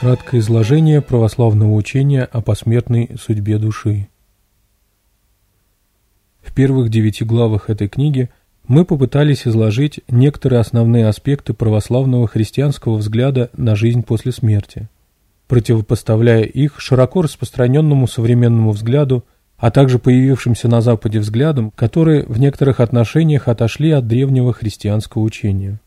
Краткое изложение православного учения о посмертной судьбе души. В первых девяти главах этой книги мы попытались изложить некоторые основные аспекты православного христианского взгляда на жизнь после смерти, противопоставляя их широко распространенному современному взгляду, а также появившимся на Западе взглядам, которые в некоторых отношениях отошли от древнего христианского учения.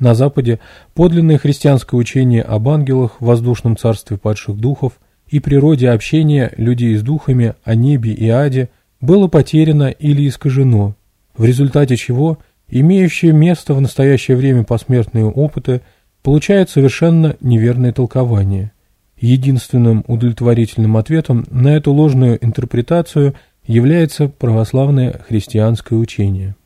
На Западе подлинное христианское учение об ангелах, воздушном царстве падших духов и природе общения людей с духами о небе и аде было потеряно или искажено, в результате чего имеющие место в настоящее время посмертные опыты получают совершенно неверное толкование. Единственным удовлетворительным ответом на эту ложную интерпретацию является православное христианское учение.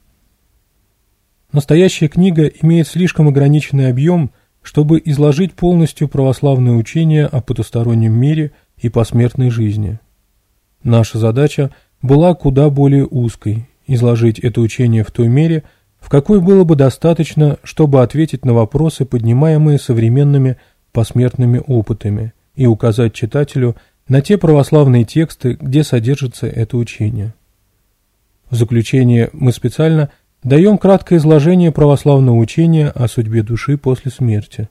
Настоящая книга имеет слишком ограниченный объем, чтобы изложить полностью православное учение о потустороннем мире и посмертной жизни. Наша задача была куда более узкой – изложить это учение в той мере, в какой было бы достаточно, чтобы ответить на вопросы, поднимаемые современными посмертными опытами, и указать читателю на те православные тексты, где содержится это учение. В заключение мы специально – даем краткое изложение православного учения о судьбе души после смерти.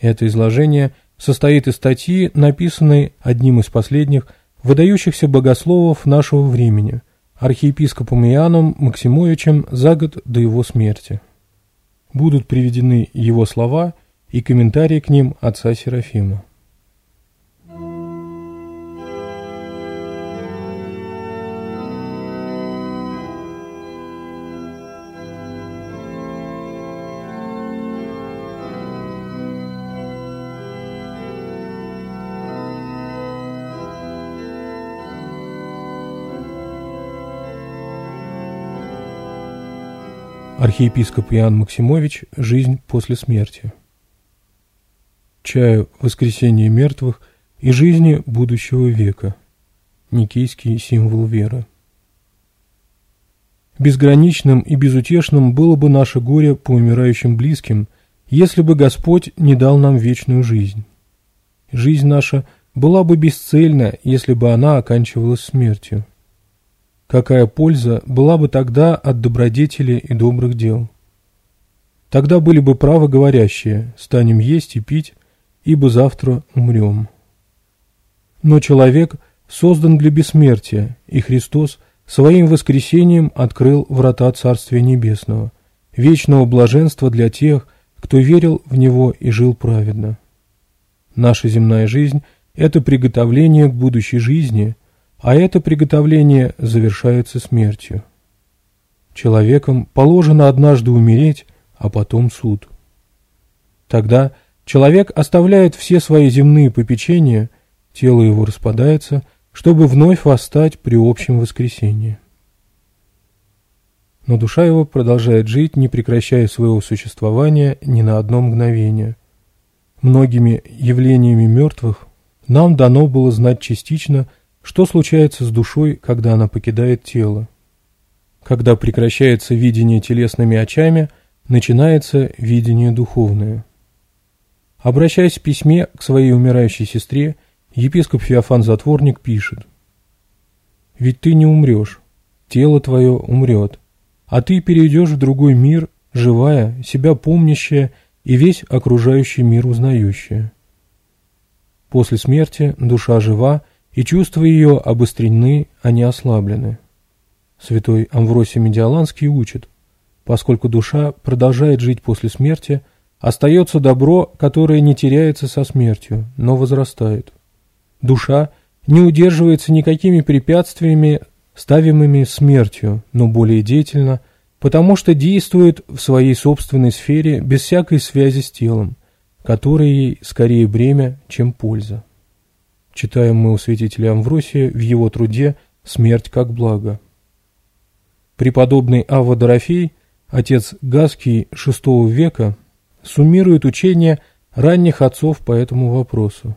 Это изложение состоит из статьи, написанной одним из последних выдающихся богословов нашего времени, архиепископом Иоанном Максимовичем за год до его смерти. Будут приведены его слова и комментарии к ним отца Серафима. Архиепископ Иоанн Максимович «Жизнь после смерти». Чаю воскресения мертвых» и «Жизни будущего века». Никейский символ веры. Безграничным и безутешным было бы наше горе по умирающим близким, если бы Господь не дал нам вечную жизнь. Жизнь наша была бы бесцельна, если бы она оканчивалась смертью. Какая польза была бы тогда от добродетели и добрых дел? Тогда были бы право говорящие «станем есть и пить, ибо завтра умрем». Но человек создан для бессмертия, и Христос своим воскресением открыл врата Царствия Небесного, вечного блаженства для тех, кто верил в Него и жил праведно. Наша земная жизнь – это приготовление к будущей жизни – а это приготовление завершается смертью. Человеком положено однажды умереть, а потом суд. Тогда человек оставляет все свои земные попечения, тело его распадается, чтобы вновь восстать при общем воскресении. Но душа его продолжает жить, не прекращая своего существования ни на одно мгновение. Многими явлениями мертвых нам дано было знать частично – что случается с душой, когда она покидает тело? Когда прекращается видение телесными очами, начинается видение духовное. Обращаясь в письме к своей умирающей сестре, епископ Феофан Затворник пишет «Ведь ты не умрешь, тело твое умрет, а ты перейдешь в другой мир, живая, себя помнящая и весь окружающий мир узнающая. После смерти душа жива, и чувства ее обострены, а не ослаблены. Святой Амвросий Медиаланский учит, поскольку душа продолжает жить после смерти, остается добро, которое не теряется со смертью, но возрастает. Душа не удерживается никакими препятствиями, ставимыми смертью, но более деятельно, потому что действует в своей собственной сфере без всякой связи с телом, которой ей скорее бремя, чем польза. Читаем мы у святителя Амвросия в его труде «Смерть как благо». Преподобный Ава Дорофей, отец Гаский VI века, суммирует учение ранних отцов по этому вопросу.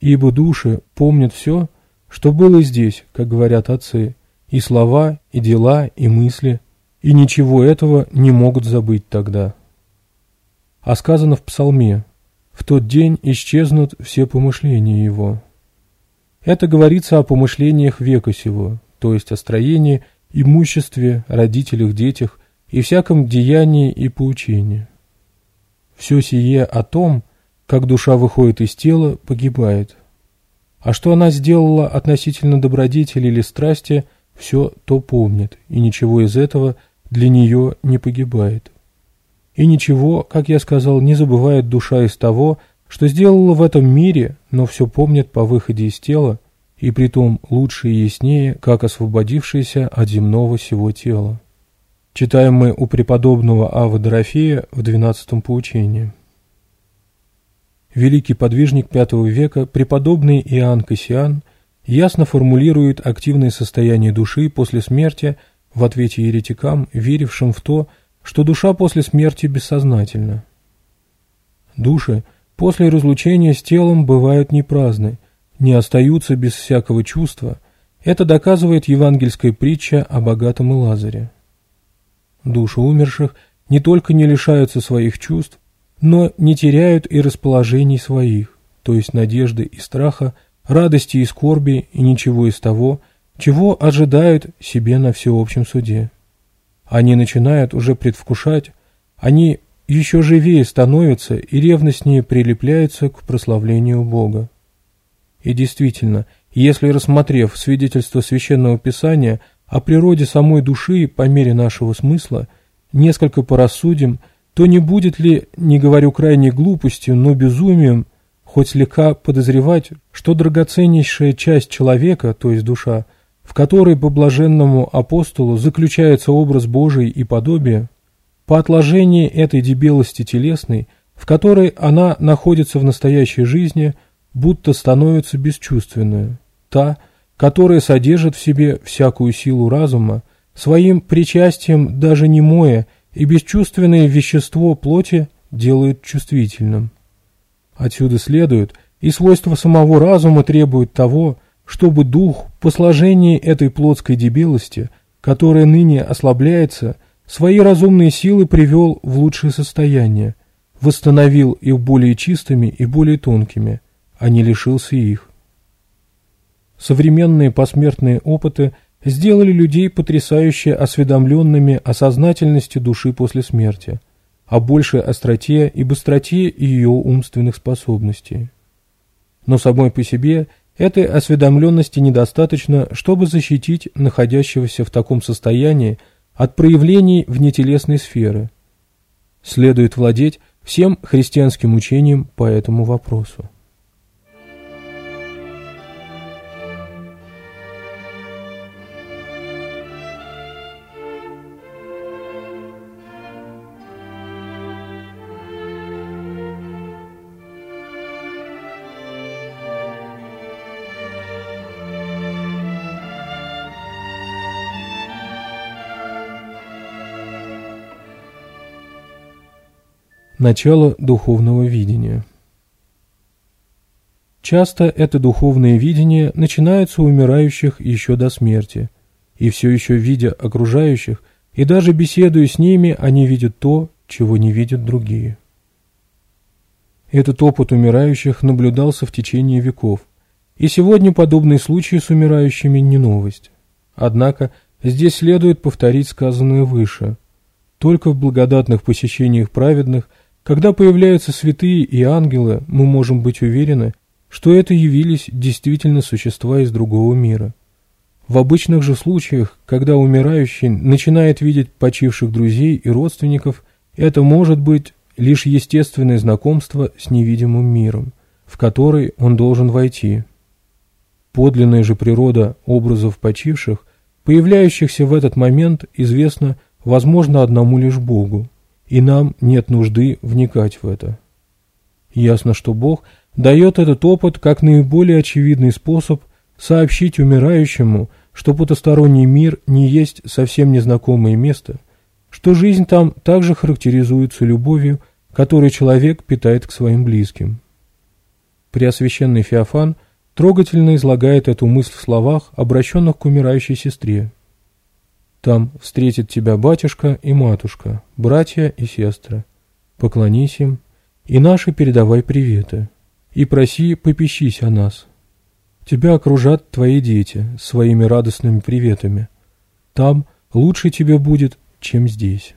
«Ибо души помнят все, что было здесь, как говорят отцы, и слова, и дела, и мысли, и ничего этого не могут забыть тогда». А сказано в Псалме в тот день исчезнут все помышления его. Это говорится о помышлениях века сего, то есть о строении, имуществе, родителях, детях и всяком деянии и поучении. Все сие о том, как душа выходит из тела, погибает. А что она сделала относительно добродетели или страсти, все то помнит, и ничего из этого для нее не погибает. И ничего, как я сказал, не забывает душа из того, что сделала в этом мире, но все помнит по выходе из тела, и притом лучше и яснее, как освободившаяся от земного сего тела. Читаем мы у преподобного Ава Дорофея в 12-м поучении. Великий подвижник V века, преподобный Иоанн Кассиан, ясно формулирует активное состояние души после смерти в ответе еретикам, верившим в то, что что душа после смерти бессознательна. Души после разлучения с телом бывают непраздны, не остаются без всякого чувства, это доказывает евангельская притча о богатом и Лазаре. Души умерших не только не лишаются своих чувств, но не теряют и расположений своих, то есть надежды и страха, радости и скорби и ничего из того, чего ожидают себе на всеобщем суде. Они начинают уже предвкушать, они еще живее становятся и ревностнее прилепляются к прославлению Бога. И действительно, если рассмотрев свидетельство Священного Писания о природе самой души по мере нашего смысла, несколько порассудим, то не будет ли, не говорю крайней глупостью, но безумием, хоть слегка подозревать, что драгоценнейшая часть человека, то есть душа, – в которой по блаженному апостолу заключается образ Божий и подобие, по отложении этой дебелости телесной, в которой она находится в настоящей жизни, будто становится бесчувственной, та, которая содержит в себе всякую силу разума, своим причастием даже немое и бесчувственное вещество плоти делает чувствительным. Отсюда следует, и свойства самого разума требуют того, чтобы дух по сложении этой плотской дебилости, которая ныне ослабляется, свои разумные силы привел в лучшее состояние, восстановил их более чистыми и более тонкими, а не лишился их. Современные посмертные опыты сделали людей потрясающе осведомленными о сознательности души после смерти, о большей остроте и быстроте ее умственных способностей. Но самой по себе – Этой осведомленности недостаточно, чтобы защитить находящегося в таком состоянии от проявлений внетелесной сферы. Следует владеть всем христианским учением по этому вопросу. Начало духовного видения. Часто это духовное видение начинается у умирающих еще до смерти, и все еще видя окружающих, и даже беседуя с ними, они видят то, чего не видят другие. Этот опыт умирающих наблюдался в течение веков, и сегодня подобные случаи с умирающими не новость. Однако здесь следует повторить сказанное выше. Только в благодатных посещениях праведных – когда появляются святые и ангелы, мы можем быть уверены, что это явились действительно существа из другого мира. В обычных же случаях, когда умирающий начинает видеть почивших друзей и родственников, это может быть лишь естественное знакомство с невидимым миром, в который он должен войти. Подлинная же природа образов почивших, появляющихся в этот момент, известна, возможно, одному лишь Богу и нам нет нужды вникать в это. Ясно, что Бог дает этот опыт как наиболее очевидный способ сообщить умирающему, что потусторонний мир не есть совсем незнакомое место, что жизнь там также характеризуется любовью, которую человек питает к своим близким. Преосвященный Феофан трогательно излагает эту мысль в словах, обращенных к умирающей сестре. Там встретит тебя батюшка и матушка, братья и сестры. Поклонись им, и наши передавай приветы. И проси, попищись о нас. Тебя окружат твои дети своими радостными приветами. Там лучше тебе будет, чем здесь».